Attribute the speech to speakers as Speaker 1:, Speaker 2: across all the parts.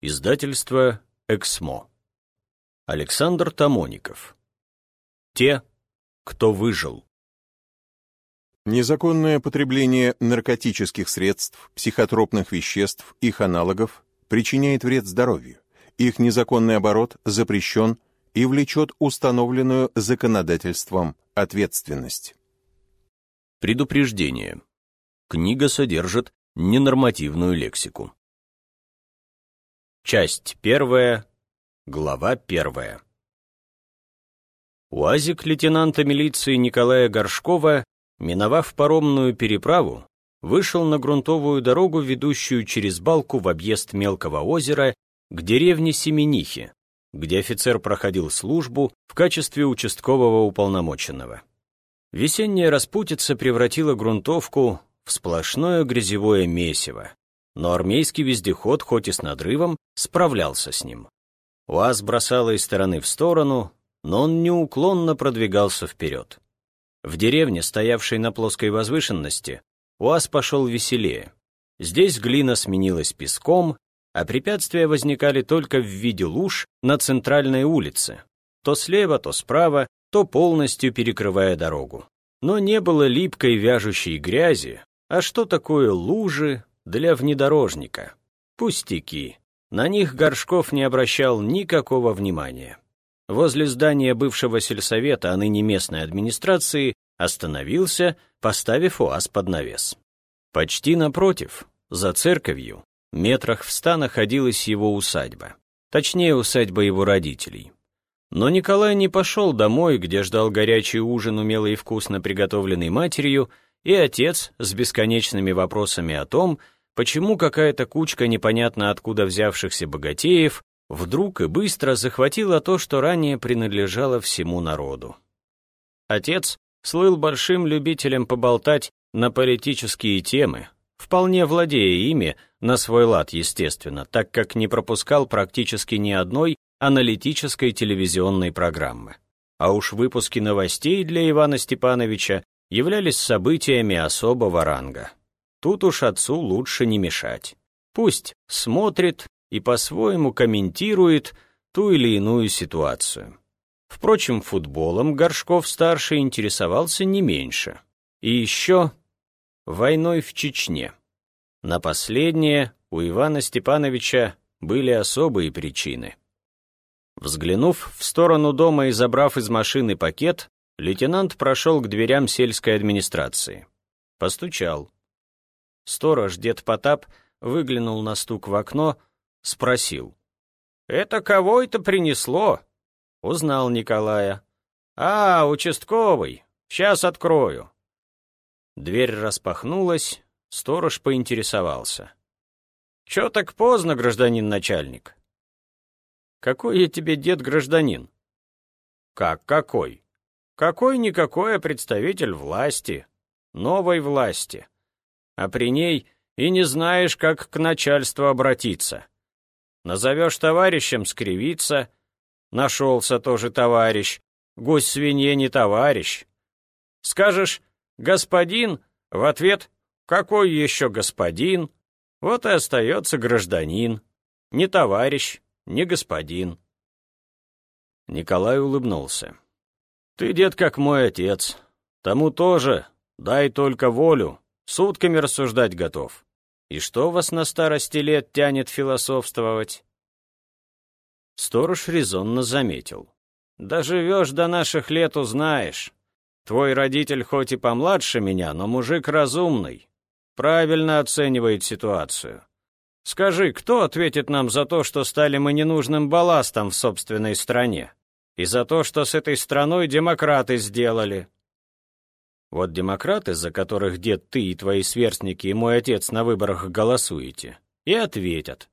Speaker 1: Издательство «Эксмо». Александр Тамоников. Те, кто выжил.
Speaker 2: Незаконное потребление наркотических средств, психотропных веществ, их аналогов причиняет вред здоровью. Их незаконный оборот запрещен и влечет установленную законодательством ответственность.
Speaker 1: Предупреждение. Книга содержит ненормативную лексику. Часть первая, глава первая. УАЗик лейтенанта милиции Николая Горшкова, миновав паромную переправу, вышел на грунтовую дорогу, ведущую через балку в объезд мелкого озера к деревне Семенихи, где офицер проходил службу в качестве участкового уполномоченного. Весенняя распутица превратила грунтовку в сплошное грязевое месиво, но армейский вездеход, хоть и с надрывом, справлялся с ним. УАЗ бросало из стороны в сторону, но он неуклонно продвигался вперед. В деревне, стоявшей на плоской возвышенности, УАЗ пошел веселее. Здесь глина сменилась песком, а препятствия возникали только в виде луж на центральной улице, то слева, то справа, то полностью перекрывая дорогу. Но не было липкой вяжущей грязи, а что такое лужи для внедорожника? Пустяки. На них Горшков не обращал никакого внимания. Возле здания бывшего сельсовета, а ныне местной администрации, остановился, поставив УАЗ под навес. Почти напротив, за церковью, метрах в ста находилась его усадьба. Точнее, усадьба его родителей. Но Николай не пошел домой, где ждал горячий ужин, умело и вкусно приготовленный матерью, и отец с бесконечными вопросами о том, почему какая-то кучка непонятно откуда взявшихся богатеев вдруг и быстро захватила то, что ранее принадлежало всему народу. Отец слыл большим любителем поболтать на политические темы, вполне владея ими, на свой лад, естественно, так как не пропускал практически ни одной аналитической телевизионной программы. А уж выпуски новостей для Ивана Степановича являлись событиями особого ранга. Тут уж отцу лучше не мешать. Пусть смотрит и по-своему комментирует ту или иную ситуацию. Впрочем, футболом Горшков-старший интересовался не меньше. И еще войной в Чечне. На последнее у Ивана Степановича были особые причины. Взглянув в сторону дома и забрав из машины пакет, лейтенант прошел к дверям сельской администрации. Постучал. Сторож, дед Потап, выглянул на стук в окно, спросил. «Это кого это принесло?» Узнал Николая. «А, участковый. Сейчас открою». Дверь распахнулась, сторож поинтересовался. «Чё так поздно, гражданин начальник?» «Какой я тебе дед-гражданин?» «Как какой?» «Какой-никакой, а представитель власти, новой власти. А при ней и не знаешь, как к начальству обратиться. Назовешь товарищем — скривиться. Нашелся тоже товарищ. Гусь-свинье не товарищ. Скажешь «господин», в ответ «какой еще господин?» Вот и остается гражданин. Не товарищ, не господин. Николай улыбнулся. Ты, дед, как мой отец. Тому тоже, дай только волю, сутками рассуждать готов. И что вас на старости лет тянет философствовать? Сторож резонно заметил. Доживешь до наших лет, узнаешь. Твой родитель хоть и помладше меня, но мужик разумный. Правильно оценивает ситуацию. Скажи, кто ответит нам за то, что стали мы ненужным балластом в собственной стране? И за то, что с этой страной демократы сделали? Вот демократы, за которых дед ты и твои сверстники и мой отец на выборах голосуете, и ответят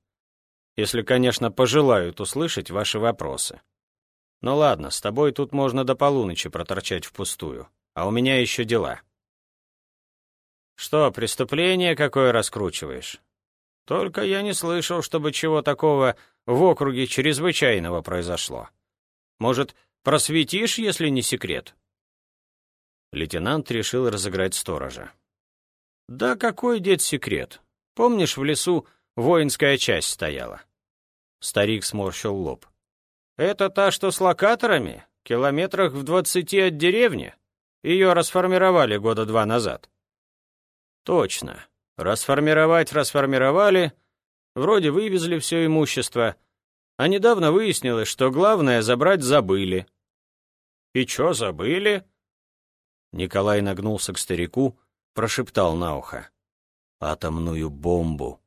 Speaker 1: если, конечно, пожелают услышать ваши вопросы. Ну ладно, с тобой тут можно до полуночи проторчать впустую, а у меня еще дела. Что, преступление какое раскручиваешь? Только я не слышал, чтобы чего такого в округе чрезвычайного произошло. Может, просветишь, если не секрет?» Лейтенант решил разыграть сторожа. «Да какой, дед, секрет? Помнишь, в лесу воинская часть стояла. Старик сморщил лоб. «Это та, что с локаторами? Километрах в двадцати от деревни? Ее расформировали года два назад». «Точно. Расформировать расформировали, вроде вывезли все имущество, а недавно выяснилось, что главное забрать забыли». «И чё забыли?» Николай нагнулся к старику, прошептал на ухо. «Атомную бомбу».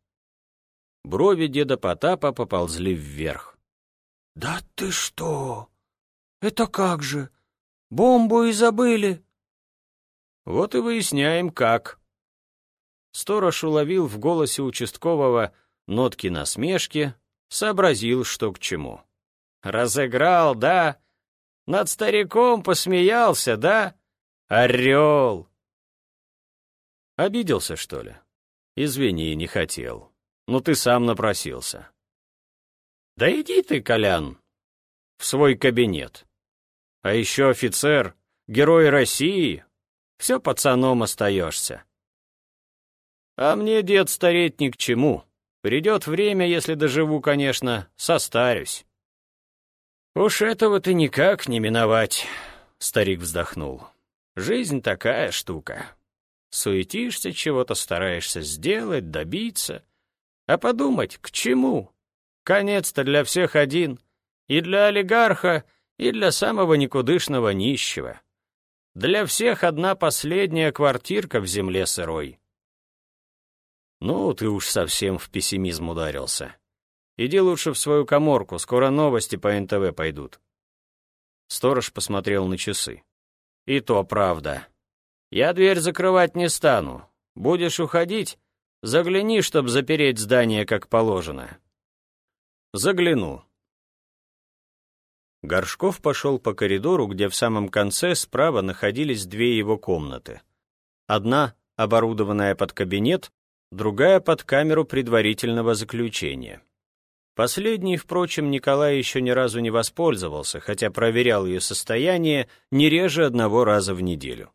Speaker 1: Брови деда Потапа поползли вверх.
Speaker 3: «Да ты что? Это как же? Бомбу и забыли?»
Speaker 1: «Вот и выясняем, как». Сторож уловил в голосе участкового нотки насмешки, сообразил, что к чему. «Разыграл, да? Над стариком посмеялся, да? Орел!» Обиделся, что ли? Извини, не хотел. Ну ты сам напросился. Да иди ты, Колян, в свой кабинет. А еще офицер, герой России, все пацаном остаешься. А мне, дед, стареть ни к чему. Придет время, если доживу, конечно, состарюсь. Уж этого ты никак не миновать, старик вздохнул. Жизнь такая штука. Суетишься, чего-то стараешься сделать, добиться — а подумать, к чему? Конец-то для всех один. И для олигарха, и для самого никудышного нищего. Для всех одна последняя квартирка в земле сырой. Ну, ты уж совсем в пессимизм ударился. Иди лучше в свою коморку, скоро новости по НТВ пойдут. Сторож посмотрел на часы. И то правда. Я дверь закрывать не стану. Будешь уходить, Загляни, чтоб запереть здание как положено». «Загляну». Горшков пошел по коридору, где в самом конце справа находились две его комнаты. Одна, оборудованная под кабинет, другая под камеру предварительного заключения. Последний, впрочем, Николай еще ни разу не воспользовался, хотя проверял ее состояние не реже одного раза в неделю.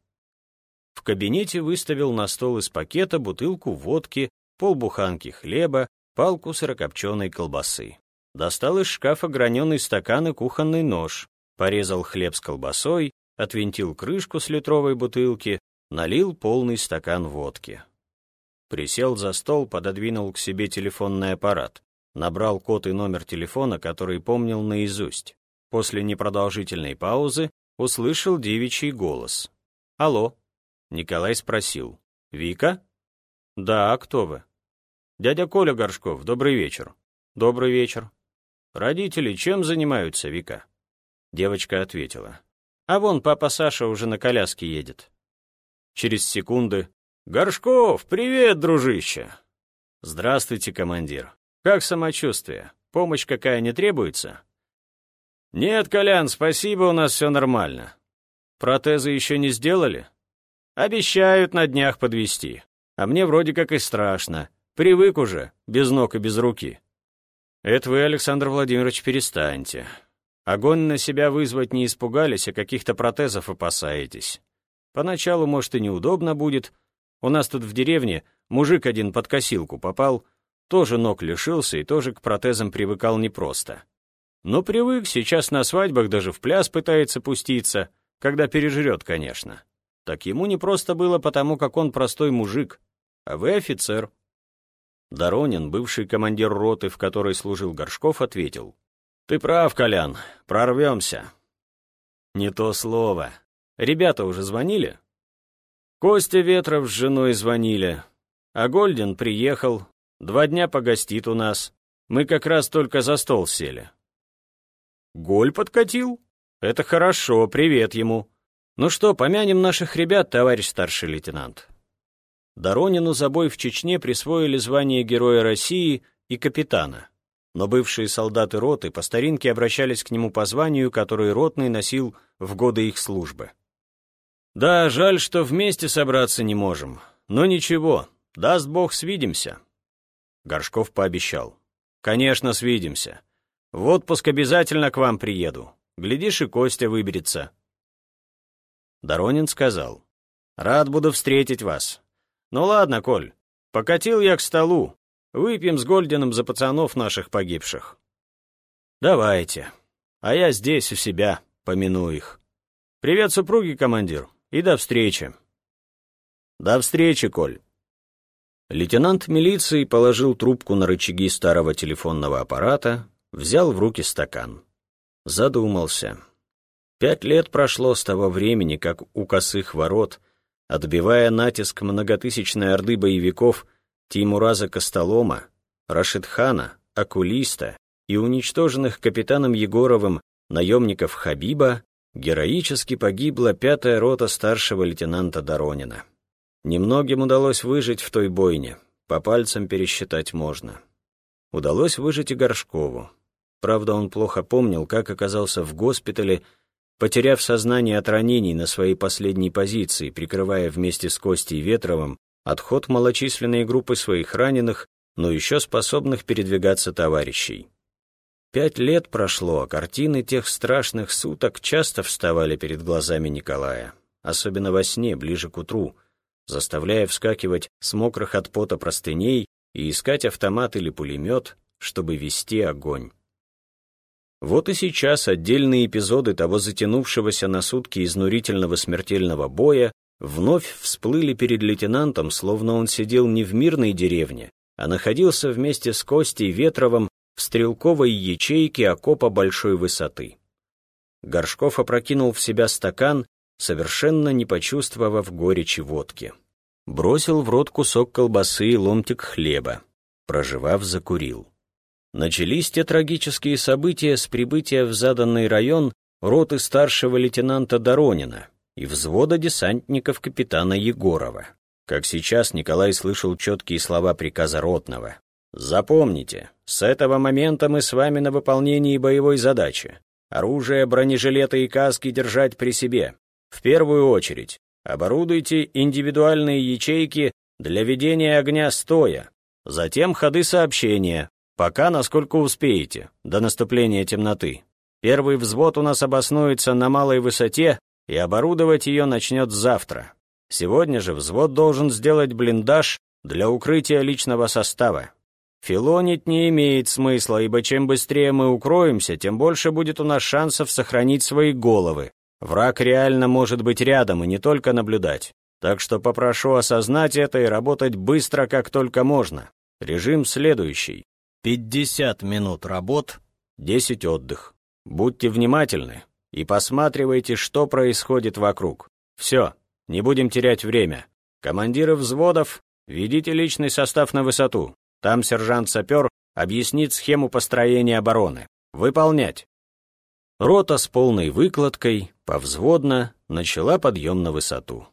Speaker 1: В кабинете выставил на стол из пакета бутылку водки, полбуханки хлеба, палку сырокопченой колбасы. Достал из шкафа граненый стакан и кухонный нож, порезал хлеб с колбасой, отвинтил крышку с литровой бутылки, налил полный стакан водки. Присел за стол, пододвинул к себе телефонный аппарат, набрал код и номер телефона, который помнил наизусть. После непродолжительной паузы услышал девичий голос. «Алло». Николай спросил. «Вика?» «Да, а кто вы?» «Дядя Коля Горшков, добрый вечер». «Добрый вечер». «Родители чем занимаются, Вика?» Девочка ответила. «А вон папа Саша уже на коляске едет». Через секунды. «Горшков, привет, дружище!» «Здравствуйте, командир. Как самочувствие? Помощь какая не требуется?» «Нет, Колян, спасибо, у нас все нормально. Протезы еще не сделали?» Обещают на днях подвести. А мне вроде как и страшно. Привык уже, без ног и без руки. Это вы, Александр Владимирович, перестаньте. Огонь на себя вызвать не испугались, а каких-то протезов опасаетесь. Поначалу, может, и неудобно будет. У нас тут в деревне мужик один под косилку попал, тоже ног лишился и тоже к протезам привыкал непросто. Но привык, сейчас на свадьбах даже в пляс пытается пуститься, когда пережрет, конечно. Так ему не просто было потому, как он простой мужик, а вы офицер. Доронин, бывший командир роты, в которой служил Горшков, ответил. «Ты прав, Колян, прорвемся». «Не то слово. Ребята уже звонили?» Костя Ветров с женой звонили. А Гольдин приехал, два дня погостит у нас. Мы как раз только за стол сели. Голь подкатил? Это хорошо, привет ему. Ну что, помянем наших ребят, товарищ старший лейтенант. Доронину за бой в Чечне присвоили звание Героя России и капитана, но бывшие солдаты роты по старинке обращались к нему по званию, которое ротный носил в годы их службы. Да, жаль, что вместе собраться не можем, но ничего, даст Бог, свидимся. Горшков пообещал. Конечно, свидимся. В отпуск обязательно к вам приеду. Глядишь, и Костя выберется. Доронин сказал. «Рад буду встретить вас. Ну ладно, Коль, покатил я к столу. Выпьем с Гольдиным за пацанов наших погибших». Давайте. А я здесь, у себя, помяну их. Привет, супруги, командир, и до встречи. До встречи, Коль. Лейтенант милиции положил трубку на рычаги старого телефонного аппарата, взял в руки стакан. Задумался. Пять лет прошло с того времени, как у косых ворот, отбивая натиск многотысячной орды боевиков Тимураза Костолома, Рашидхана, Акулиста и уничтоженных капитаном Егоровым наемников Хабиба, героически погибла пятая рота старшего лейтенанта Доронина. Немногим удалось выжить в той бойне, по пальцам пересчитать можно. Удалось выжить и Горшкову. Правда, он плохо помнил, как оказался в госпитале, потеряв сознание от ранений на своей последней позиции, прикрывая вместе с Костей Ветровым отход малочисленной группы своих раненых, но еще способных передвигаться товарищей. Пять лет прошло, а картины тех страшных суток часто вставали перед глазами Николая, особенно во сне, ближе к утру, заставляя вскакивать с мокрых от пота простыней и искать автомат или пулемет, чтобы вести огонь. Вот и сейчас отдельные эпизоды того затянувшегося на сутки изнурительного смертельного боя вновь всплыли перед лейтенантом, словно он сидел не в мирной деревне, а находился вместе с Костей Ветровым в стрелковой ячейке окопа большой высоты. Горшков опрокинул в себя стакан, совершенно не почувствовав горечи водки. Бросил в рот кусок колбасы и ломтик хлеба. Проживав, закурил. Начались те трагические события с прибытия в заданный район роты старшего лейтенанта Доронина и взвода десантников капитана Егорова. Как сейчас Николай слышал четкие слова приказа ротного. «Запомните, с этого момента мы с вами на выполнении боевой задачи. Оружие, бронежилеты и каски держать при себе. В первую очередь, оборудуйте индивидуальные ячейки для ведения огня стоя. Затем ходы сообщения, Пока, насколько успеете, до наступления темноты. Первый взвод у нас обоснуется на малой высоте, и оборудовать ее начнет завтра. Сегодня же взвод должен сделать блиндаж для укрытия личного состава. Филонить не имеет смысла, ибо чем быстрее мы укроемся, тем больше будет у нас шансов сохранить свои головы. Враг реально может быть рядом и не только наблюдать. Так что попрошу осознать это и работать быстро, как только можно. Режим следующий. 50 минут работ, 10 отдых. Будьте внимательны и посматривайте, что происходит вокруг. Все, не будем терять время. Командиры взводов, ведите личный состав на высоту. Там сержант-сапер объяснит схему построения обороны. Выполнять. Рота с полной выкладкой, повзводно, начала подъем на высоту.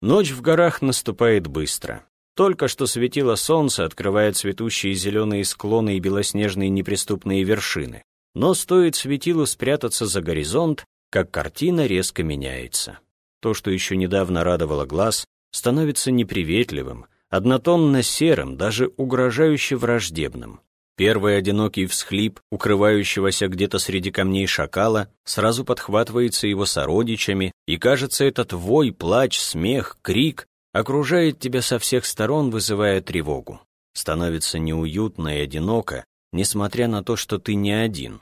Speaker 1: Ночь в горах наступает быстро. Только что светило солнце, открывая цветущие зеленые склоны и белоснежные неприступные вершины. Но стоит светилу спрятаться за горизонт, как картина резко меняется. То, что еще недавно радовало глаз, становится неприветливым, однотонно серым, даже угрожающе враждебным. Первый одинокий всхлип, укрывающегося где-то среди камней шакала, сразу подхватывается его сородичами, и кажется, этот вой, плач, смех, крик окружает тебя со всех сторон, вызывая тревогу. Становится неуютно и одиноко, несмотря на то, что ты не один.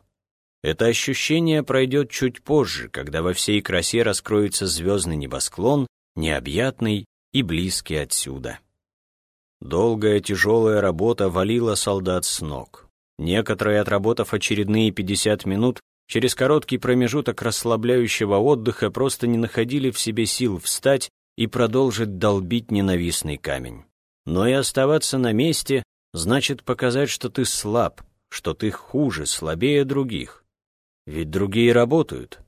Speaker 1: Это ощущение пройдет чуть позже, когда во всей красе раскроется звездный небосклон, необъятный и близкий отсюда. Долгая тяжелая работа валила солдат с ног. Некоторые, отработав очередные 50 минут, через короткий промежуток расслабляющего отдыха просто не находили в себе сил встать и продолжить долбить ненавистный камень. Но и оставаться на месте значит показать, что ты слаб, что ты хуже, слабее других. Ведь другие работают.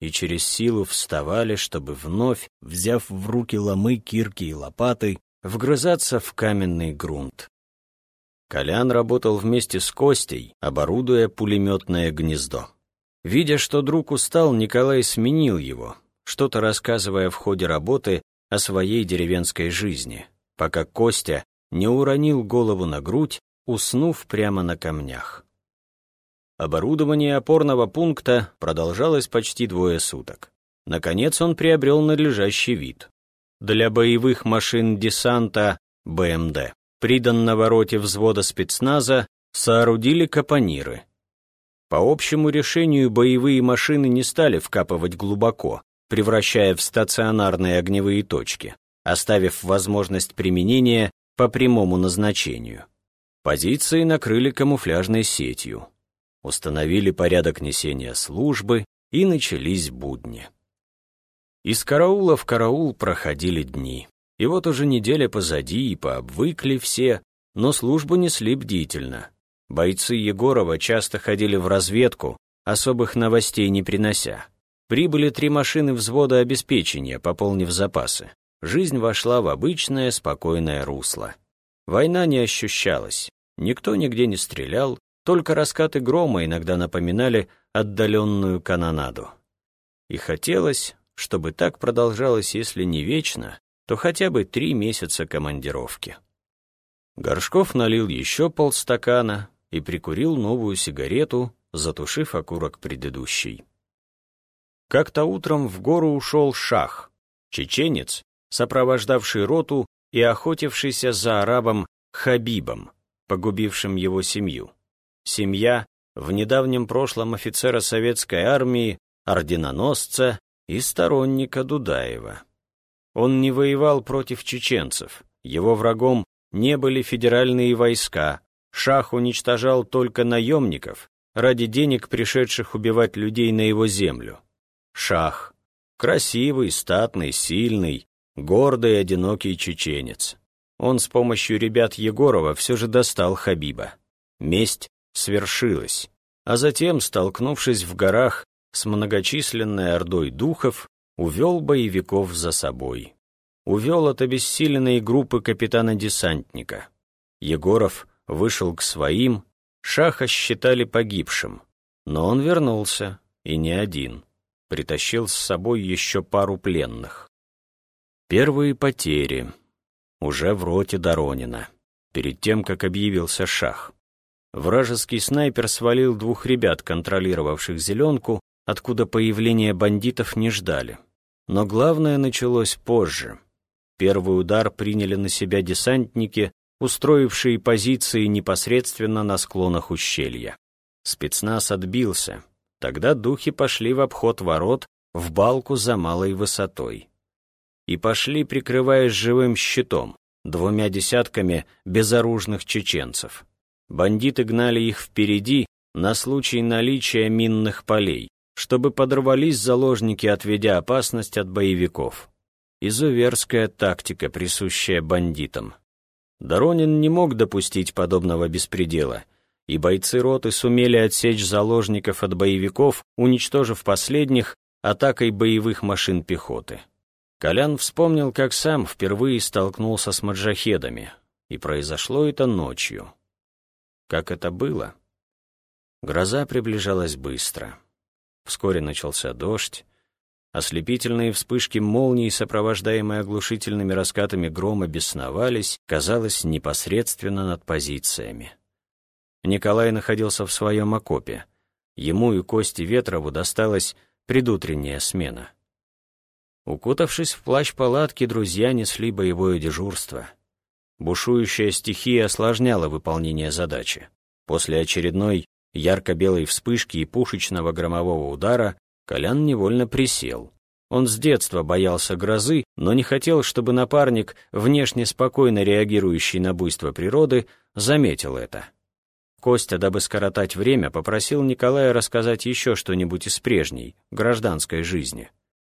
Speaker 1: И через силу вставали, чтобы вновь, взяв в руки ломы, кирки и лопаты, вгрызаться в каменный грунт. Колян работал вместе с Костей, оборудуя пулеметное гнездо. Видя, что друг устал, Николай сменил его, что-то рассказывая в ходе работы о своей деревенской жизни, пока Костя не уронил голову на грудь, уснув прямо на камнях. Оборудование опорного пункта продолжалось почти двое суток. Наконец он приобрел надлежащий вид. Для боевых машин десанта БМД, приданного роте взвода спецназа, соорудили капониры. По общему решению боевые машины не стали вкапывать глубоко, превращая в стационарные огневые точки, оставив возможность применения по прямому назначению. Позиции накрыли камуфляжной сетью, установили порядок несения службы и начались будни. Из караула в караул проходили дни. И вот уже неделя позади, и пообвыкли все, но службу несли бдительно. Бойцы Егорова часто ходили в разведку, особых новостей не принося. Прибыли три машины взвода обеспечения, пополнив запасы. Жизнь вошла в обычное спокойное русло. Война не ощущалась. Никто нигде не стрелял, только раскаты грома иногда напоминали отдаленную канонаду. И хотелось, чтобы так продолжалось, если не вечно, то хотя бы три месяца командировки. Горшков налил еще полстакана и прикурил новую сигарету, затушив окурок предыдущей. Как-то утром в гору ушел шах, чеченец, сопровождавший роту и охотившийся за арабом Хабибом, погубившим его семью. Семья в недавнем прошлом офицера советской армии, орденоносца и сторонника Дудаева. Он не воевал против чеченцев, его врагом не были федеральные войска, Шах уничтожал только наемников, ради денег пришедших убивать людей на его землю. Шах — красивый, статный, сильный, гордый, одинокий чеченец. Он с помощью ребят Егорова все же достал Хабиба. Месть свершилась, а затем, столкнувшись в горах с многочисленной ордой духов, увел боевиков за собой. Увел от обессиленной группы капитана-десантника. Егоров вышел к своим, Шаха считали погибшим, но он вернулся, и не один. Притащил с собой еще пару пленных. Первые потери. Уже в роте Доронина, перед тем, как объявился Шах. Вражеский снайпер свалил двух ребят, контролировавших зеленку, откуда появления бандитов не ждали. Но главное началось позже. Первый удар приняли на себя десантники, устроившие позиции непосредственно на склонах ущелья. Спецназ отбился. Тогда духи пошли в обход ворот в балку за малой высотой. И пошли, прикрываясь живым щитом, двумя десятками безоружных чеченцев. Бандиты гнали их впереди на случай наличия минных полей, чтобы подорвались заложники, отведя опасность от боевиков. Изуверская тактика, присущая бандитам. Доронин не мог допустить подобного беспредела, и бойцы роты сумели отсечь заложников от боевиков, уничтожив последних атакой боевых машин пехоты. Колян вспомнил, как сам впервые столкнулся с маджахедами, и произошло это ночью. Как это было? Гроза приближалась быстро. Вскоре начался дождь. Ослепительные вспышки молний, сопровождаемые оглушительными раскатами грома, бесновались, казалось, непосредственно над позициями. Николай находился в своем окопе. Ему и Кости Ветрову досталась предутренняя смена. Укутавшись в плащ палатки, друзья несли боевое дежурство. Бушующая стихия осложняла выполнение задачи. После очередной ярко-белой вспышки и пушечного громового удара Колян невольно присел. Он с детства боялся грозы, но не хотел, чтобы напарник, внешне спокойно реагирующий на буйство природы, заметил это. Костя, дабы скоротать время, попросил Николая рассказать еще что-нибудь из прежней, гражданской жизни.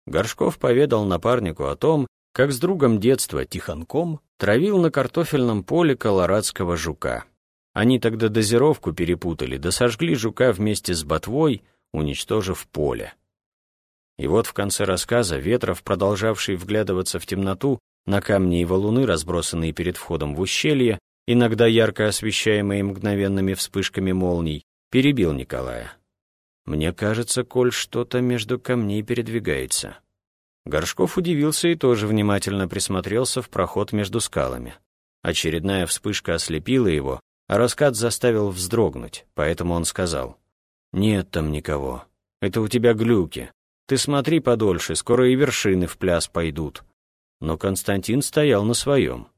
Speaker 1: Горшков поведал напарнику о том, как с другом детства, Тихонком, травил на картофельном поле колорадского жука. Они тогда дозировку перепутали, да сожгли жука вместе с ботвой, уничтожив поле. И вот в конце рассказа Ветров, продолжавший вглядываться в темноту, на камни и валуны, разбросанные перед входом в ущелье, иногда ярко освещаемые мгновенными вспышками молний, перебил Николая. «Мне кажется, Коль что-то между камней передвигается». Горшков удивился и тоже внимательно присмотрелся в проход между скалами. Очередная вспышка ослепила его, раскат заставил вздрогнуть, поэтому он сказал. «Нет там никого. Это у тебя глюки. Ты смотри подольше, скоро и вершины в пляс пойдут». Но Константин стоял на своем.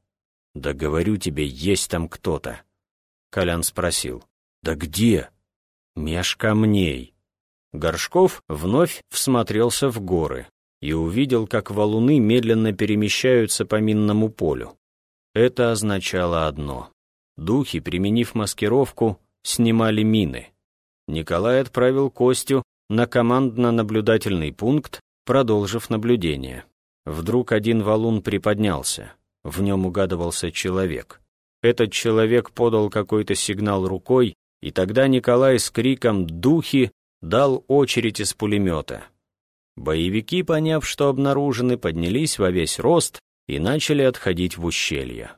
Speaker 1: «Да говорю тебе, есть там кто-то». Колян спросил. «Да где?» меж камней. Горшков вновь всмотрелся в горы и увидел, как валуны медленно перемещаются по минному полю. Это означало одно. Духи, применив маскировку, снимали мины. Николай отправил Костю на командно-наблюдательный пункт, продолжив наблюдение. Вдруг один валун приподнялся. В нем угадывался человек. Этот человек подал какой-то сигнал рукой, и тогда Николай с криком «Духи!» дал очередь из пулемета. Боевики, поняв, что обнаружены, поднялись во весь рост и начали отходить в ущелье.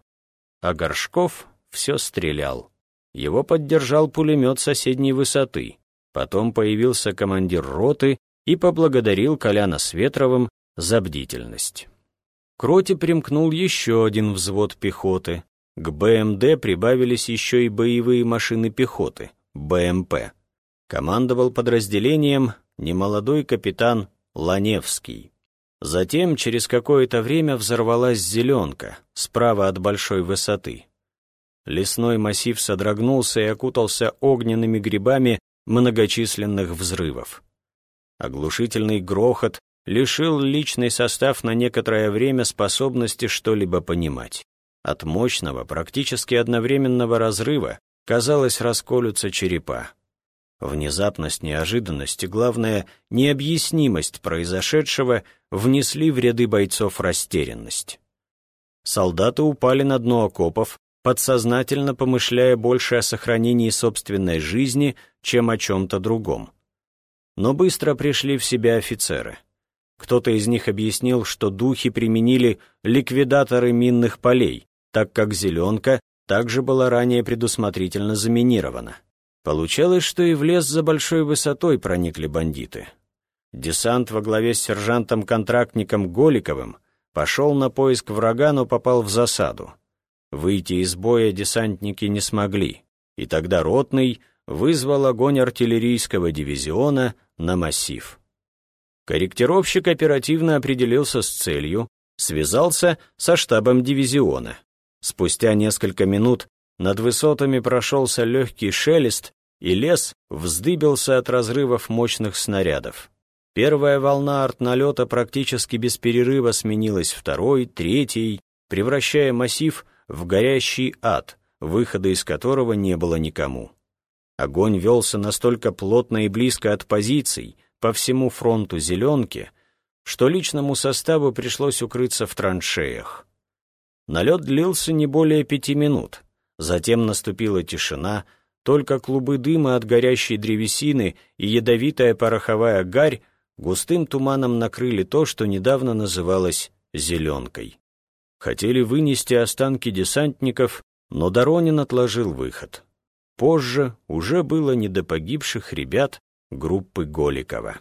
Speaker 1: А Горшков все стрелял. Его поддержал пулемет соседней высоты. Потом появился командир роты и поблагодарил Коляна с Ветровым за бдительность. К роте примкнул еще один взвод пехоты. К БМД прибавились еще и боевые машины пехоты, БМП. Командовал подразделением немолодой капитан Ланевский. Затем через какое-то время взорвалась зеленка, справа от большой высоты. Лесной массив содрогнулся и окутался огненными грибами многочисленных взрывов. Оглушительный грохот лишил личный состав на некоторое время способности что-либо понимать. От мощного, практически одновременного разрыва, казалось, расколются черепа. Внезапность, неожиданность и, главное, необъяснимость произошедшего внесли в ряды бойцов растерянность. Солдаты упали на дно окопов, подсознательно помышляя больше о сохранении собственной жизни, чем о чем-то другом. Но быстро пришли в себя офицеры. Кто-то из них объяснил, что духи применили ликвидаторы минных полей, так как «зеленка» также была ранее предусмотрительно заминирована. Получалось, что и в лес за большой высотой проникли бандиты. Десант во главе с сержантом-контрактником Голиковым пошел на поиск врага, но попал в засаду. Выйти из боя десантники не смогли, и тогда Ротный вызвал огонь артиллерийского дивизиона на массив. Корректировщик оперативно определился с целью, связался со штабом дивизиона. Спустя несколько минут над высотами прошелся легкий шелест, и лес вздыбился от разрывов мощных снарядов. Первая волна артналета практически без перерыва сменилась второй, третьей, превращая массив в горящий ад, выхода из которого не было никому. Огонь велся настолько плотно и близко от позиций, по всему фронту зеленки, что личному составу пришлось укрыться в траншеях. Налет длился не более пяти минут, затем наступила тишина, только клубы дыма от горящей древесины и ядовитая пороховая гарь густым туманом накрыли то, что недавно называлось «зеленкой». Хотели вынести останки десантников, но Доронин отложил выход. Позже уже было не до погибших ребят, группы Голикова.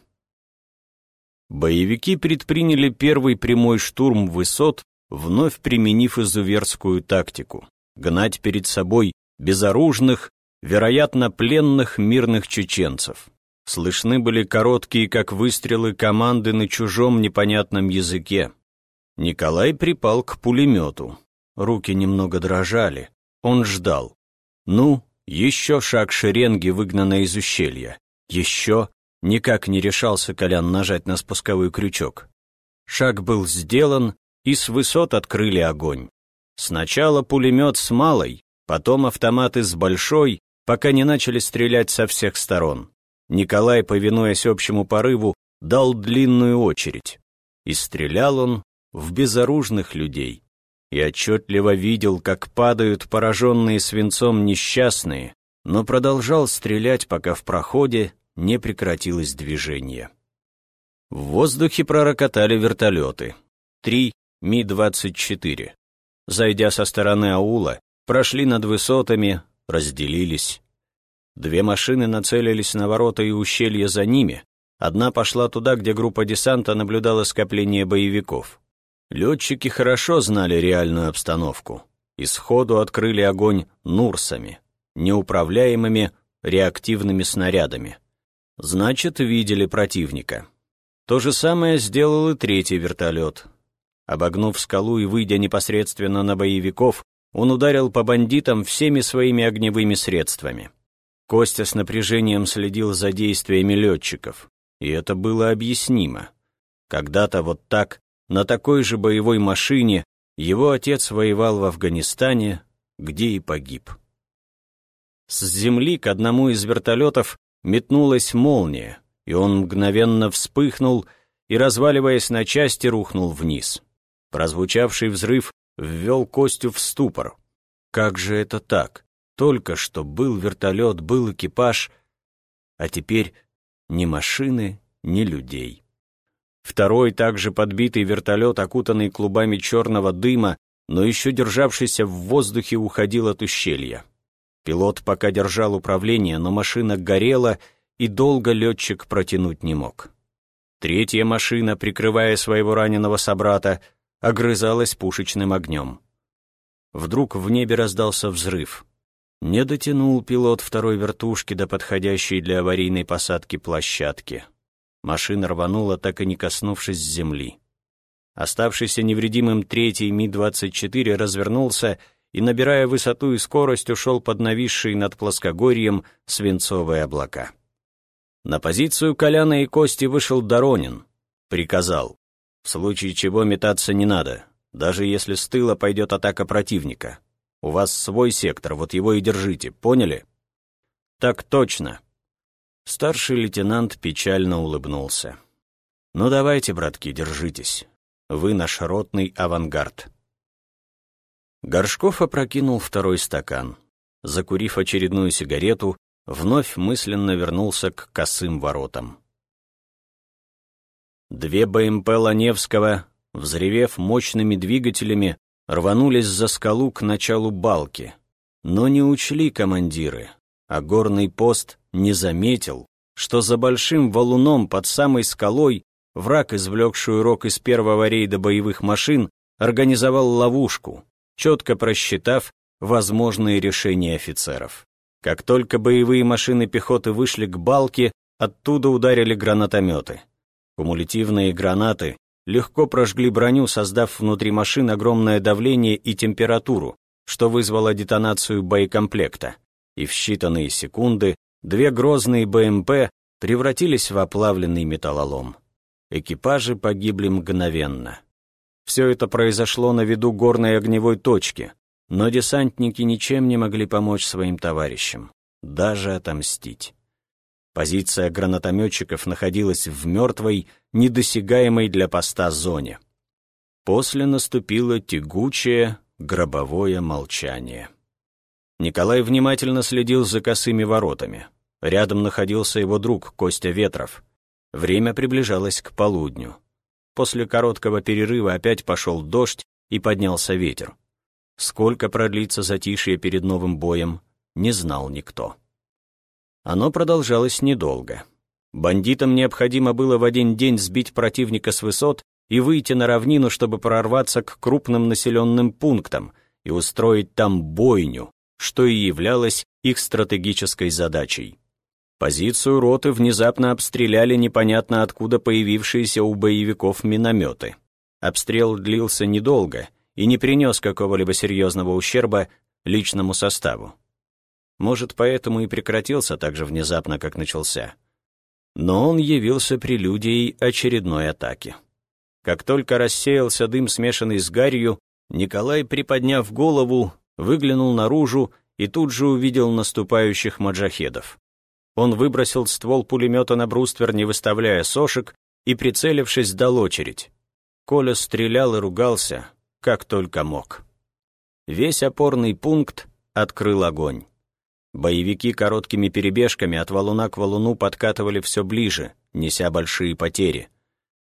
Speaker 1: Боевики предприняли первый прямой штурм высот, вновь применив изуверскую тактику — гнать перед собой безоружных, вероятно, пленных мирных чеченцев. Слышны были короткие, как выстрелы, команды на чужом непонятном языке. Николай припал к пулемету. Руки немного дрожали. Он ждал. Ну, еще шаг шеренги, выгнанной из ущелья. Еще никак не решался Колян нажать на спусковой крючок. Шаг был сделан, и с высот открыли огонь. Сначала пулемет с малой, потом автоматы с большой, пока не начали стрелять со всех сторон. Николай, повинуясь общему порыву, дал длинную очередь. И стрелял он в безоружных людей. И отчетливо видел, как падают пораженные свинцом несчастные, но продолжал стрелять, пока в проходе не прекратилось движение. В воздухе пророкотали вертолеты. Три Ми-24. Зайдя со стороны аула, прошли над высотами, разделились. Две машины нацелились на ворота и ущелье за ними. Одна пошла туда, где группа десанта наблюдала скопление боевиков. Летчики хорошо знали реальную обстановку и сходу открыли огонь Нурсами неуправляемыми реактивными снарядами. Значит, видели противника. То же самое сделал и третий вертолет. Обогнув скалу и выйдя непосредственно на боевиков, он ударил по бандитам всеми своими огневыми средствами. Костя с напряжением следил за действиями летчиков, и это было объяснимо. Когда-то вот так, на такой же боевой машине, его отец воевал в Афганистане, где и погиб. С земли к одному из вертолетов метнулась молния, и он мгновенно вспыхнул и, разваливаясь на части, рухнул вниз. Прозвучавший взрыв ввел Костю в ступор. Как же это так? Только что был вертолет, был экипаж, а теперь ни машины, ни людей. Второй, также подбитый вертолет, окутанный клубами черного дыма, но еще державшийся в воздухе, уходил от ущелья. Пилот пока держал управление, но машина горела, и долго летчик протянуть не мог. Третья машина, прикрывая своего раненого собрата, огрызалась пушечным огнем. Вдруг в небе раздался взрыв. Не дотянул пилот второй вертушки до подходящей для аварийной посадки площадки. Машина рванула, так и не коснувшись земли. Оставшийся невредимым третий Ми-24 развернулся и, набирая высоту и скорость, ушел под нависшие над плоскогорьем свинцовые облака. На позицию Коляна и Кости вышел Доронин. Приказал. В случае чего метаться не надо, даже если с тыла пойдет атака противника. У вас свой сектор, вот его и держите, поняли? Так точно. Старший лейтенант печально улыбнулся. Ну давайте, братки, держитесь. Вы наш ротный авангард. Горшков опрокинул второй стакан. Закурив очередную сигарету, вновь мысленно вернулся к косым воротам. Две БМП Ланевского, взревев мощными двигателями, рванулись за скалу к началу балки. Но не учли командиры, а горный пост не заметил, что за большим валуном под самой скалой враг, извлекший урок из первого рейда боевых машин, организовал ловушку, четко просчитав возможные решения офицеров. Как только боевые машины пехоты вышли к балке, оттуда ударили гранатометы. Кумулятивные гранаты легко прожгли броню, создав внутри машин огромное давление и температуру, что вызвало детонацию боекомплекта. И в считанные секунды две грозные БМП превратились в оплавленный металлолом. Экипажи погибли мгновенно. Все это произошло на виду горной огневой точки, но десантники ничем не могли помочь своим товарищам, даже отомстить. Позиция гранатометчиков находилась в мертвой, недосягаемой для поста зоне. После наступило тягучее, гробовое молчание. Николай внимательно следил за косыми воротами. Рядом находился его друг Костя Ветров. Время приближалось к полудню. После короткого перерыва опять пошел дождь и поднялся ветер. Сколько продлится затишье перед новым боем, не знал никто. Оно продолжалось недолго. Бандитам необходимо было в один день сбить противника с высот и выйти на равнину, чтобы прорваться к крупным населенным пунктам и устроить там бойню, что и являлось их стратегической задачей. Позицию роты внезапно обстреляли непонятно откуда появившиеся у боевиков минометы. Обстрел длился недолго и не принес какого-либо серьезного ущерба личному составу. Может, поэтому и прекратился так же внезапно, как начался. Но он явился прелюдией очередной атаки. Как только рассеялся дым, смешанный с гарью, Николай, приподняв голову, выглянул наружу и тут же увидел наступающих маджахедов. Он выбросил ствол пулемета на бруствер, не выставляя сошек, и, прицелившись, дал очередь. Коля стрелял и ругался, как только мог. Весь опорный пункт открыл огонь. Боевики короткими перебежками от валуна к валуну подкатывали все ближе, неся большие потери.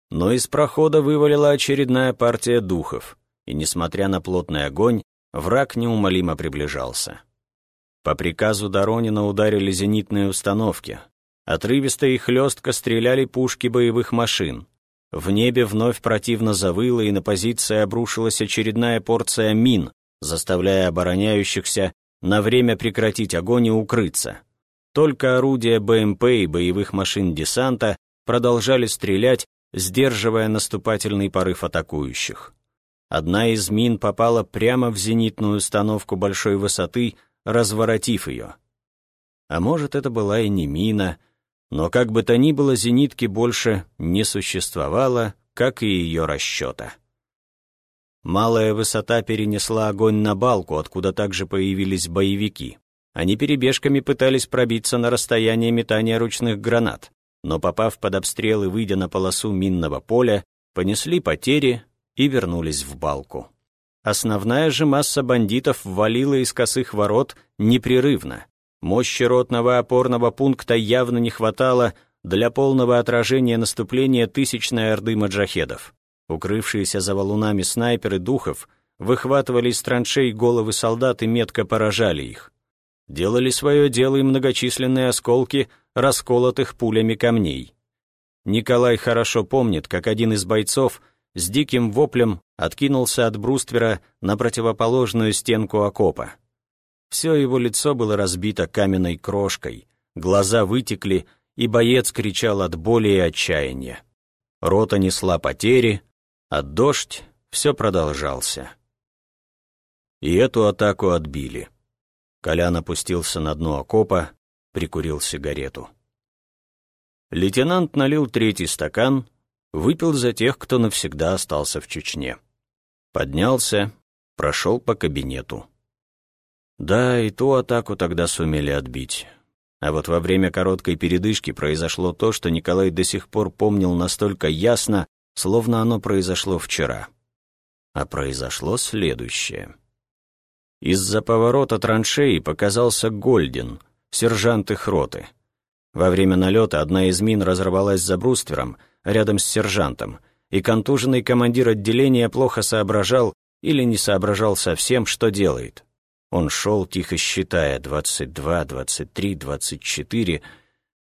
Speaker 1: Но из прохода вывалила очередная партия духов, и, несмотря на плотный огонь, враг неумолимо приближался. По приказу Доронина ударили зенитные установки. Отрывисто и хлестко стреляли пушки боевых машин. В небе вновь противно завыло, и на позиции обрушилась очередная порция мин, заставляя обороняющихся на время прекратить огонь и укрыться. Только орудия БМП и боевых машин десанта продолжали стрелять, сдерживая наступательный порыв атакующих. Одна из мин попала прямо в зенитную установку большой высоты, разворотив ее. а может, это была и не мина, но как бы то ни было, зенитки больше не существовало, как и ее расчета. Малая высота перенесла огонь на балку, откуда также появились боевики. Они перебежками пытались пробиться на расстояние метания ручных гранат, но, попав под обстрел и выйдя на полосу минного поля, понесли потери и вернулись в балку. Основная же масса бандитов валила из косых ворот непрерывно. Мощи ротного опорного пункта явно не хватало для полного отражения наступления тысячной орды маджахедов. Укрывшиеся за валунами снайперы духов выхватывали из траншей головы солдат и метко поражали их. Делали свое дело и многочисленные осколки расколотых пулями камней. Николай хорошо помнит, как один из бойцов с диким воплем откинулся от бруствера на противоположную стенку окопа. Все его лицо было разбито каменной крошкой, глаза вытекли, и боец кричал от боли и отчаяния. Рота несла потери, а дождь все продолжался. И эту атаку отбили. Колян опустился на дно окопа, прикурил сигарету. Лейтенант налил третий стакан, выпил за тех, кто навсегда остался в Чечне. Поднялся, прошел по кабинету. Да, и ту атаку тогда сумели отбить. А вот во время короткой передышки произошло то, что Николай до сих пор помнил настолько ясно, словно оно произошло вчера. А произошло следующее. Из-за поворота траншеи показался Гольдин, сержант их роты. Во время налета одна из мин разорвалась за бруствером, рядом с сержантом, и контуженный командир отделения плохо соображал или не соображал совсем, что делает. Он шел, тихо считая, двадцать два, двадцать три, двадцать четыре,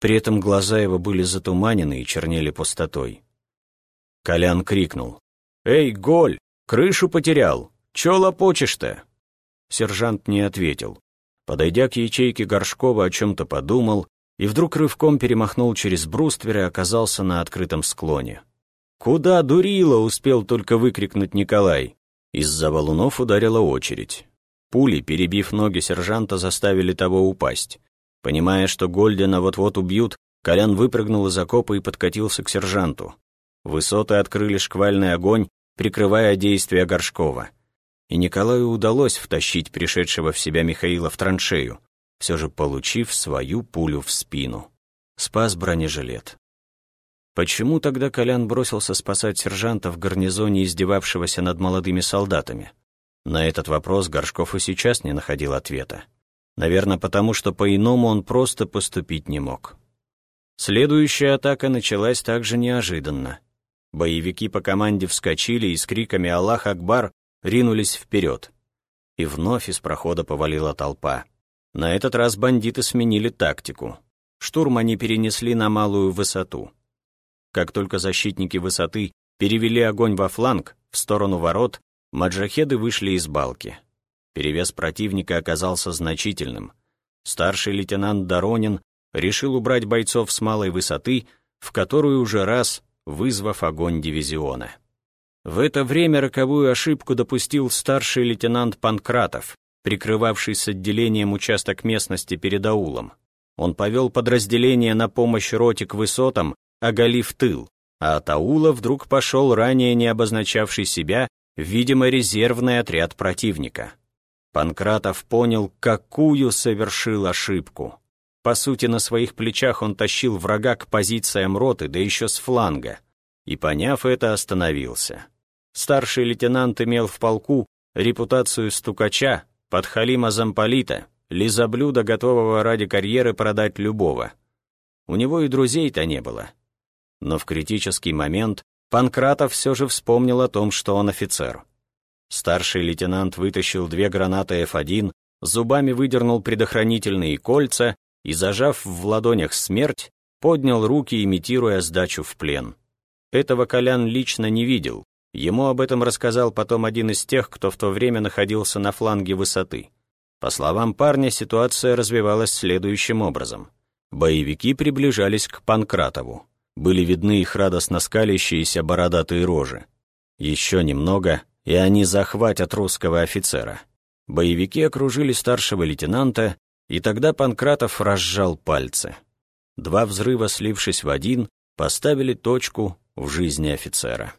Speaker 1: при этом глаза его были затуманены и чернели пустотой. Колян крикнул. «Эй, Голь, крышу потерял! Чё лопочешь-то?» Сержант не ответил. Подойдя к ячейке Горшкова, о чем-то подумал и вдруг рывком перемахнул через бруствер и оказался на открытом склоне. «Куда, дурила?» — успел только выкрикнуть Николай. Из-за валунов ударила очередь. Пули, перебив ноги сержанта, заставили того упасть. Понимая, что Гольдена вот-вот убьют, Колян выпрыгнул из окопа и подкатился к сержанту. Высоты открыли шквальный огонь, прикрывая действия Горшкова. И Николаю удалось втащить пришедшего в себя Михаила в траншею, все же получив свою пулю в спину. Спас бронежилет. Почему тогда Колян бросился спасать сержанта в гарнизоне, издевавшегося над молодыми солдатами? На этот вопрос Горшков и сейчас не находил ответа. Наверное, потому что по-иному он просто поступить не мог. Следующая атака началась также неожиданно. Боевики по команде вскочили и с криками «Аллах Акбар!» ринулись вперед. И вновь из прохода повалила толпа. На этот раз бандиты сменили тактику. Штурм они перенесли на малую высоту. Как только защитники высоты перевели огонь во фланг, в сторону ворот, Маджахеды вышли из балки. Перевес противника оказался значительным. Старший лейтенант Доронин решил убрать бойцов с малой высоты, в которую уже раз вызвав огонь дивизиона. В это время роковую ошибку допустил старший лейтенант Панкратов, прикрывавший с отделением участок местности перед аулом. Он повел подразделение на помощь роте к высотам, оголив тыл, а от аула вдруг пошел ранее не обозначавший себя видимо, резервный отряд противника. Панкратов понял, какую совершил ошибку. По сути, на своих плечах он тащил врага к позициям роты, да еще с фланга. И, поняв это, остановился. Старший лейтенант имел в полку репутацию стукача, подхалима замполита, лизоблюда, готового ради карьеры продать любого. У него и друзей-то не было. Но в критический момент Панкратов все же вспомнил о том, что он офицер. Старший лейтенант вытащил две гранаты F1, зубами выдернул предохранительные кольца и, зажав в ладонях смерть, поднял руки, имитируя сдачу в плен. Этого Колян лично не видел. Ему об этом рассказал потом один из тех, кто в то время находился на фланге высоты. По словам парня, ситуация развивалась следующим образом. Боевики приближались к Панкратову были видны их радостно скалящиеся бородатые рожи. Еще немного, и они захватят русского офицера. Боевики окружили старшего лейтенанта И тогда Панкратов разжал пальцы. Два взрыва, слившись в один, поставили точку в жизни офицера.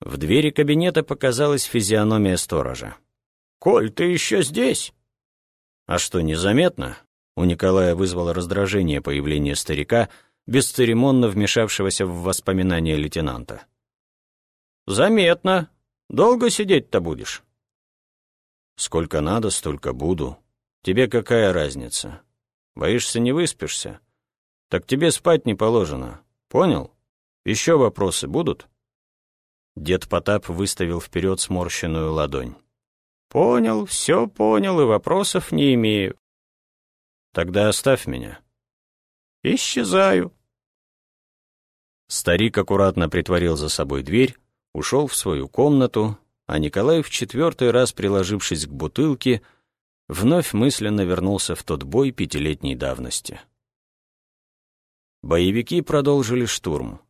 Speaker 1: В двери кабинета показалась физиономия сторожа. «Коль, ты еще здесь?» «А что, незаметно?» У Николая вызвало раздражение появление старика, бесцеремонно вмешавшегося в воспоминания лейтенанта. «Заметно. Долго сидеть-то будешь?» «Сколько надо, столько буду. Тебе какая разница? Боишься, не выспишься? Так тебе спать не положено. Понял? Еще вопросы будут?» Дед Потап выставил вперед сморщенную ладонь. «Понял, все понял и вопросов не имею». «Тогда оставь меня». «Исчезаю». Старик аккуратно притворил за собой дверь, ушел в свою комнату, а Николай, в четвертый раз приложившись к бутылке, вновь мысленно вернулся в тот бой пятилетней давности. Боевики продолжили штурм.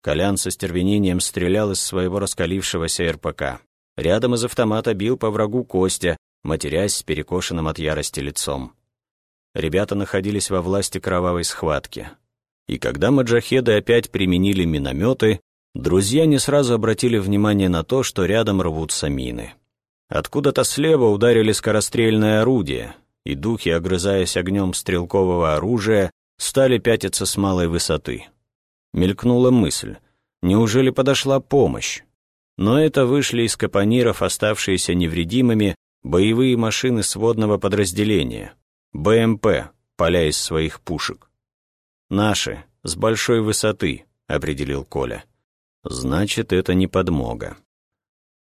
Speaker 1: Колян со стервенением стрелял из своего раскалившегося РПК. Рядом из автомата бил по врагу Костя, матерясь с перекошенным от ярости лицом. Ребята находились во власти кровавой схватки. И когда маджахеды опять применили минометы, друзья не сразу обратили внимание на то, что рядом рвутся мины. Откуда-то слева ударили скорострельное орудие, и духи, огрызаясь огнем стрелкового оружия, стали пятиться с малой высоты. Мелькнула мысль, неужели подошла помощь? Но это вышли из капониров, оставшиеся невредимыми, боевые машины сводного подразделения, БМП, поля из своих пушек. «Наши, с большой высоты», — определил Коля. «Значит, это не подмога».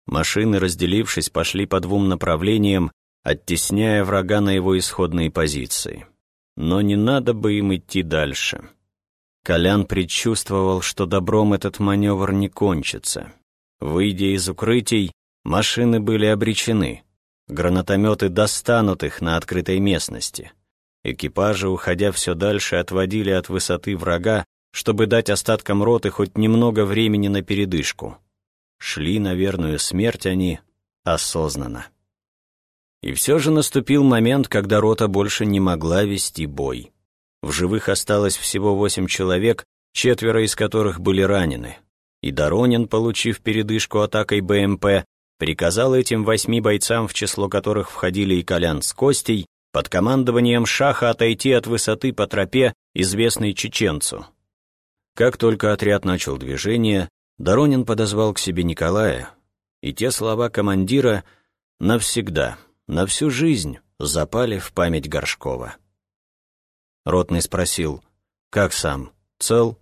Speaker 1: Машины, разделившись, пошли по двум направлениям, оттесняя врага на его исходные позиции но не надо бы им идти дальше. Колян предчувствовал, что добром этот маневр не кончится. Выйдя из укрытий, машины были обречены. Гранатометы достанут их на открытой местности. Экипажи, уходя все дальше, отводили от высоты врага, чтобы дать остаткам роты хоть немного времени на передышку. Шли на верную смерть они осознанно. И все же наступил момент, когда рота больше не могла вести бой. В живых осталось всего восемь человек, четверо из которых были ранены. И Доронин, получив передышку атакой БМП, приказал этим восьми бойцам, в число которых входили и Колян с Костей, под командованием Шаха отойти от высоты по тропе, известной чеченцу. Как только отряд начал движение, Доронин подозвал к себе Николая, и те слова командира навсегда на всю жизнь запали в память Горшкова. Ротный спросил, «Как сам? Цел?»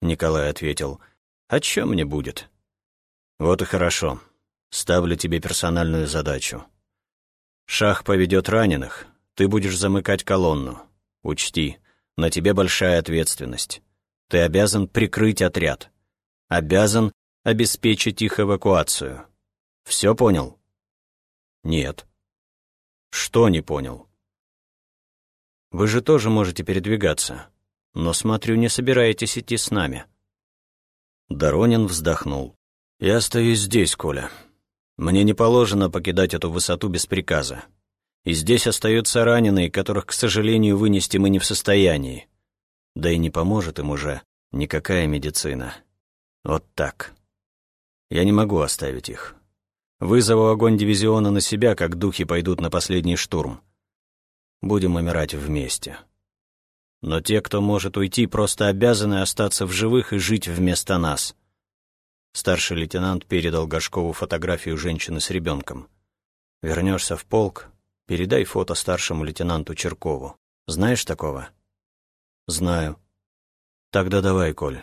Speaker 1: Николай ответил, «А чё мне будет?» «Вот и хорошо. Ставлю тебе персональную задачу. Шах поведет раненых, ты будешь замыкать колонну. Учти, на тебе большая ответственность. Ты обязан прикрыть отряд. Обязан обеспечить их эвакуацию. Все понял? Нет. Что не понял? Вы же тоже можете передвигаться, но, смотрю, не собираетесь идти с нами. Доронин вздохнул. Я остаюсь здесь, Коля. Мне не положено покидать эту высоту без приказа. И здесь остаются раненые, которых, к сожалению, вынести мы не в состоянии. Да и не поможет им уже никакая медицина. Вот так. Я не могу оставить их. Вызову огонь дивизиона на себя, как духи пойдут на последний штурм. Будем умирать вместе. Но те, кто может уйти, просто обязаны остаться в живых и жить вместо нас. Старший лейтенант передал Горшкову фотографию женщины с ребенком. Вернешься в полк, передай фото старшему лейтенанту Черкову. Знаешь такого? Знаю. Тогда давай, Коль.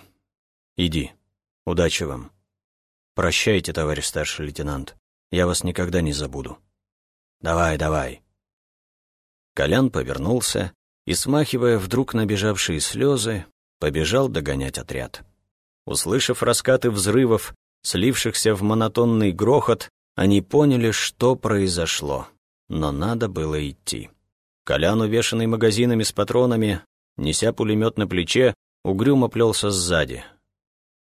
Speaker 1: Иди. Удачи вам. Прощайте, товарищ старший лейтенант. Я вас никогда не забуду. Давай, давай. Колян повернулся и, смахивая вдруг набежавшие слезы, побежал догонять отряд. Услышав раскаты взрывов, слившихся в монотонный грохот, они поняли, что произошло, но надо было идти. Колян, увешанный магазинами с патронами, неся пулемет на плече, угрюмо плелся сзади.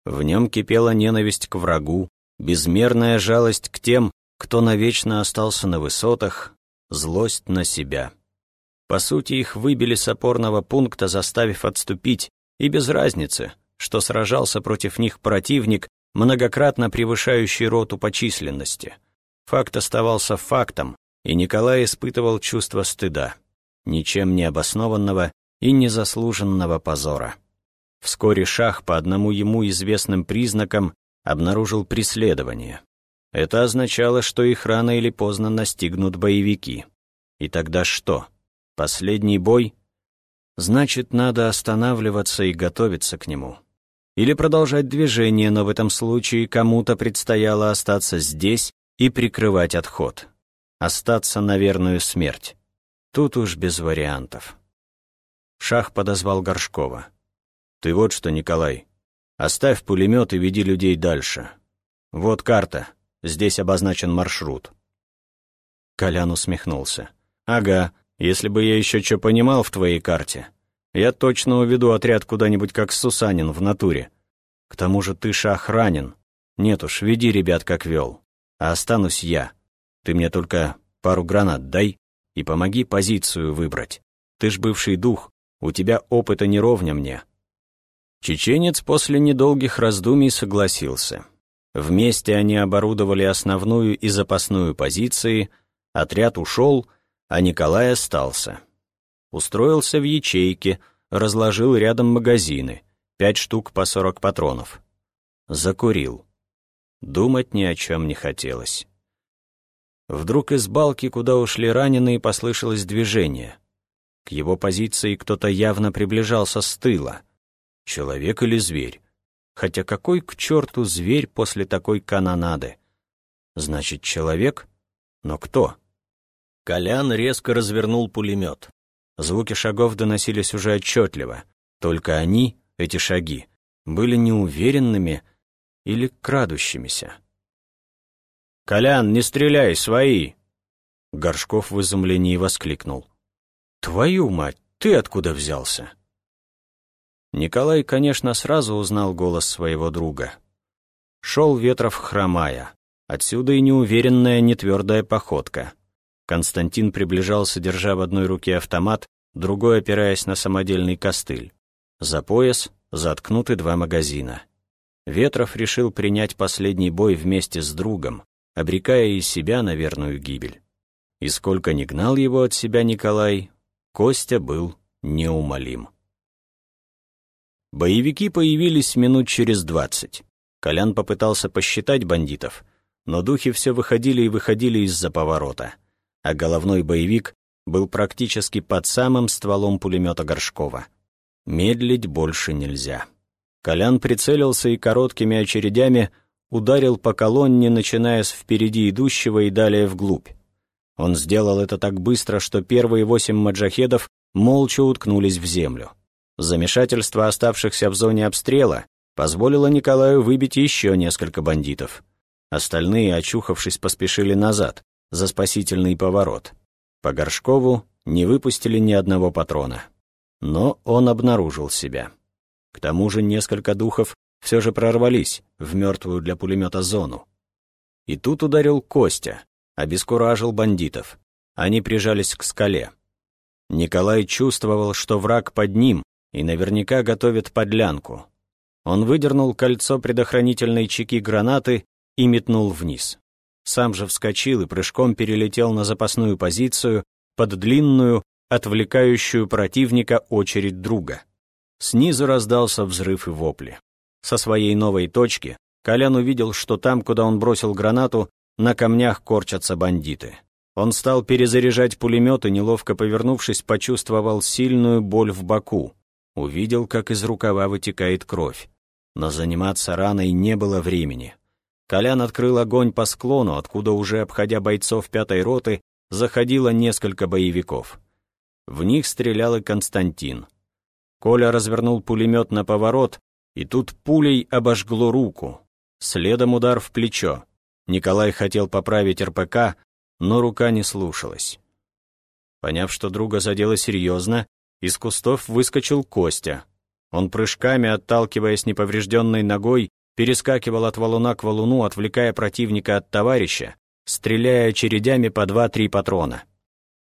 Speaker 1: В нем кипела ненависть к врагу, безмерная жалость к тем, кто навечно остался на высотах, злость на себя. По сути, их выбили с опорного пункта, заставив отступить, и без разницы, что сражался против них противник, многократно превышающий роту по численности. Факт оставался фактом, и Николай испытывал чувство стыда, ничем не обоснованного и незаслуженного позора. Вскоре Шах по одному ему известным признакам обнаружил преследование. Это означало, что их рано или поздно настигнут боевики. И тогда что? Последний бой? Значит, надо останавливаться и готовиться к нему. Или продолжать движение, но в этом случае кому-то предстояло остаться здесь и прикрывать отход. Остаться на верную смерть. Тут уж без вариантов. Шах подозвал Горшкова. «Ты вот что, Николай, оставь пулемет и веди людей дальше. Вот карта, здесь обозначен маршрут». Колян усмехнулся. «Ага, если бы я еще что понимал в твоей карте, я точно уведу отряд куда-нибудь как Сусанин в натуре. К тому же ты шах ранен. Нет уж, веди ребят как вел. А останусь я. Ты мне только пару гранат дай и помоги позицию выбрать. Ты ж бывший дух, у тебя опыта не ровня мне». Чеченец после недолгих раздумий согласился. Вместе они оборудовали основную и запасную позиции, отряд ушел, а Николай остался. Устроился в ячейке, разложил рядом магазины, пять штук по сорок патронов. Закурил. Думать ни о чем не хотелось. Вдруг из балки, куда ушли раненые, послышалось движение. К его позиции кто-то явно приближался с тыла. Человек или зверь? Хотя какой к черту зверь после такой канонады? Значит, человек? Но кто? Колян резко развернул пулемет. Звуки шагов доносились уже отчетливо. Только они, эти шаги, были неуверенными или крадущимися. «Колян, не стреляй, свои!» Горшков в изумлении воскликнул. «Твою мать, ты откуда взялся?» Николай, конечно, сразу узнал голос своего друга. Шел Ветров хромая, отсюда и неуверенная, нетвердая походка. Константин приближался, держа в одной руке автомат, другой опираясь на самодельный костыль. За пояс заткнуты два магазина. Ветров решил принять последний бой вместе с другом, обрекая и себя на верную гибель. И сколько ни гнал его от себя Николай, Костя был неумолим. Боевики появились минут через двадцать. Колян попытался посчитать бандитов, но духи все выходили и выходили из-за поворота а головной боевик был практически под самым стволом пулемета Горшкова. Медлить больше нельзя. Колян прицелился и короткими очередями ударил по колонне, начиная с впереди идущего и далее вглубь. Он сделал это так быстро, что первые восемь маджахедов молча уткнулись в землю. Замешательство оставшихся в зоне обстрела позволило Николаю выбить еще несколько бандитов. Остальные, очухавшись, поспешили назад, за спасительный поворот. По Горшкову не выпустили ни одного патрона. Но он обнаружил себя. К тому же несколько духов все же прорвались в мертвую для пулемета зону. И тут ударил Костя, обескуражил бандитов. Они прижались к скале. Николай чувствовал, что враг под ним и наверняка готовит подлянку. Он выдернул кольцо предохранительной чеки гранаты и метнул вниз. Сам же вскочил и прыжком перелетел на запасную позицию под длинную, отвлекающую противника очередь друга. Снизу раздался взрыв и вопли. Со своей новой точки Колян увидел, что там, куда он бросил гранату, на камнях корчатся бандиты. Он стал перезаряжать пулемет и, неловко повернувшись, почувствовал сильную боль в боку. Увидел, как из рукава вытекает кровь. Но заниматься раной не было времени. Колян открыл огонь по склону, откуда уже, обходя бойцов пятой роты, заходило несколько боевиков. В них стрелял и Константин. Коля развернул пулемет на поворот, и тут пулей обожгло руку. Следом удар в плечо. Николай хотел поправить РПК, но рука не слушалась. Поняв, что друга задело серьезно, из кустов выскочил Костя. Он прыжками, отталкиваясь неповрежденной ногой, перескакивал от валуна к валуну, отвлекая противника от товарища, стреляя очередями по два-три патрона.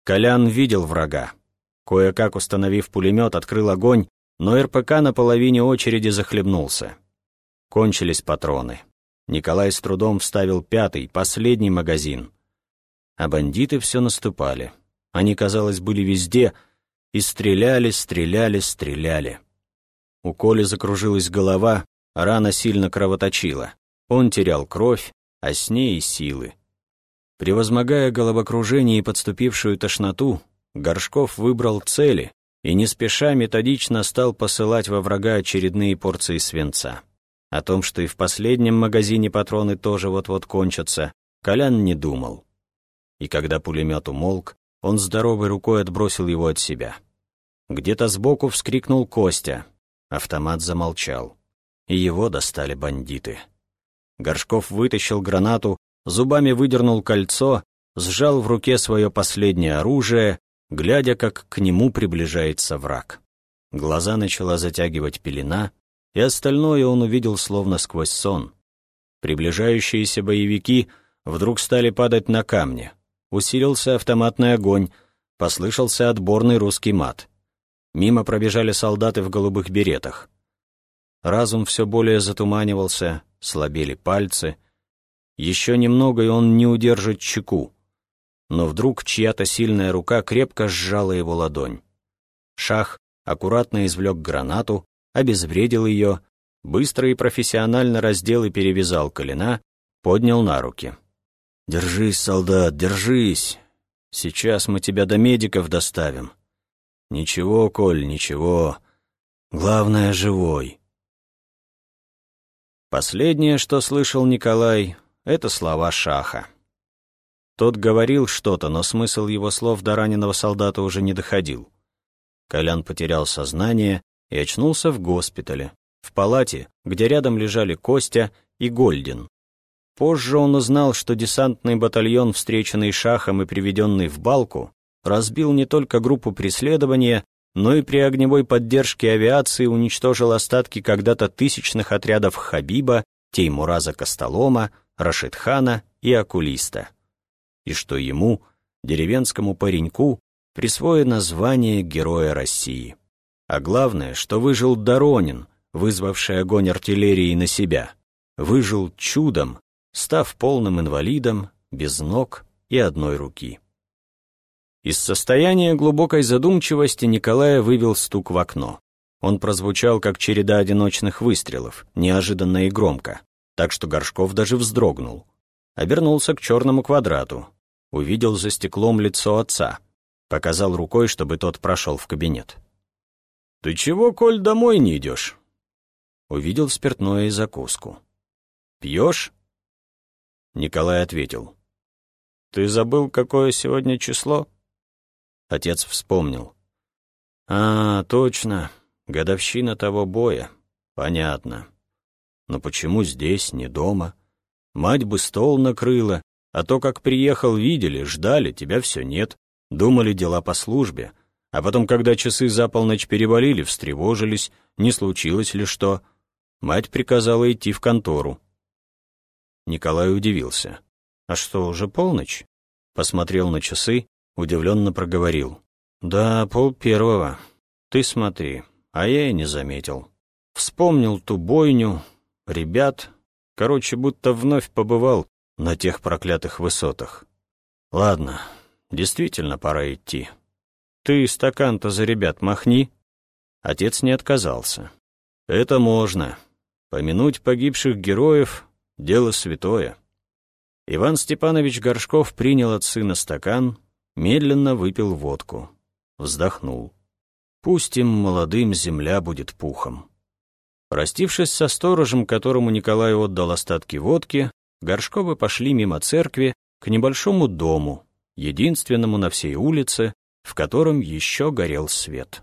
Speaker 1: Колян видел врага. Кое-как установив пулемет, открыл огонь, но РПК на половине очереди захлебнулся. Кончились патроны. Николай с трудом вставил пятый, последний магазин. А бандиты все наступали. Они, казалось, были везде и стреляли, стреляли, стреляли. У Коли закружилась голова, рана сильно кровоточила. Он терял кровь, а с ней и силы. Превозмогая головокружение и подступившую тошноту, Горшков выбрал цели и не спеша методично стал посылать во врага очередные порции свинца. О том, что и в последнем магазине патроны тоже вот-вот кончатся, Колян не думал. И когда пулемет умолк, он здоровой рукой отбросил его от себя. Где-то сбоку вскрикнул Костя. Автомат замолчал. И его достали бандиты. Горшков вытащил гранату, зубами выдернул кольцо, сжал в руке свое последнее оружие, глядя, как к нему приближается враг. Глаза начала затягивать пелена, и остальное он увидел словно сквозь сон. Приближающиеся боевики вдруг стали падать на камни. Усилился автоматный огонь, послышался отборный русский мат. Мимо пробежали солдаты в голубых беретах. Разум все более затуманивался, слабели пальцы. Еще немного, и он не удержит чеку. Но вдруг чья-то сильная рука крепко сжала его ладонь. Шах аккуратно извлек гранату, обезвредил ее, быстро и профессионально раздел и перевязал колена, поднял на руки. «Держись, солдат, держись! Сейчас мы тебя до медиков доставим. Ничего, Коль, ничего. Главное, живой». Последнее, что слышал Николай, это слова Шаха. Тот говорил что-то, но смысл его слов до раненого солдата уже не доходил. Колян потерял сознание и очнулся в госпитале, в палате, где рядом лежали Костя и Гольдин. Позже он узнал, что десантный батальон, встреченный Шахом и приведенный в Балку, разбил не только группу преследования, но и при огневой поддержке авиации уничтожил остатки когда-то тысячных отрядов Хабиба, Теймураза Костолома, Рашидхана и Акулиста. И что ему, деревенскому пареньку, присвоено звание Героя России. А главное, что выжил Доронин, вызвавший огонь артиллерии на себя. Выжил чудом, став полным инвалидом, без ног и одной руки. Из состояния глубокой задумчивости Николая вывел стук в окно. Он прозвучал, как череда одиночных выстрелов, неожиданно и громко, так что Горшков даже вздрогнул. Обернулся к черному квадрату, увидел за стеклом лицо отца, показал рукой, чтобы тот прошел в кабинет. «Ты чего, Коль, домой не идешь?» Увидел спиртное и закуску. «Пьешь?» Николай ответил. «Ты забыл, какое сегодня число?» Отец вспомнил. «А, точно, годовщина того боя. Понятно. Но почему здесь, не дома? Мать бы стол накрыла, а то, как приехал, видели, ждали, тебя все нет. Думали дела по службе, а потом, когда часы за полночь перевалили, встревожились, не случилось ли что. Мать приказала идти в контору. Николай удивился. «А что, уже полночь?» Посмотрел на часы, удивленно проговорил. «Да, пол первого. Ты смотри, а я и не заметил. Вспомнил ту бойню, ребят. Короче, будто вновь побывал на тех проклятых высотах. Ладно, действительно пора идти». «Ты стакан-то за ребят махни». Отец не отказался. «Это можно. Помянуть погибших героев — дело святое». Иван Степанович Горшков принял от сына стакан, медленно выпил водку. Вздохнул. «Пусть им, молодым, земля будет пухом». Простившись со сторожем, которому Николай отдал остатки водки, Горшковы пошли мимо церкви к небольшому дому, единственному на всей улице, в котором еще горел свет.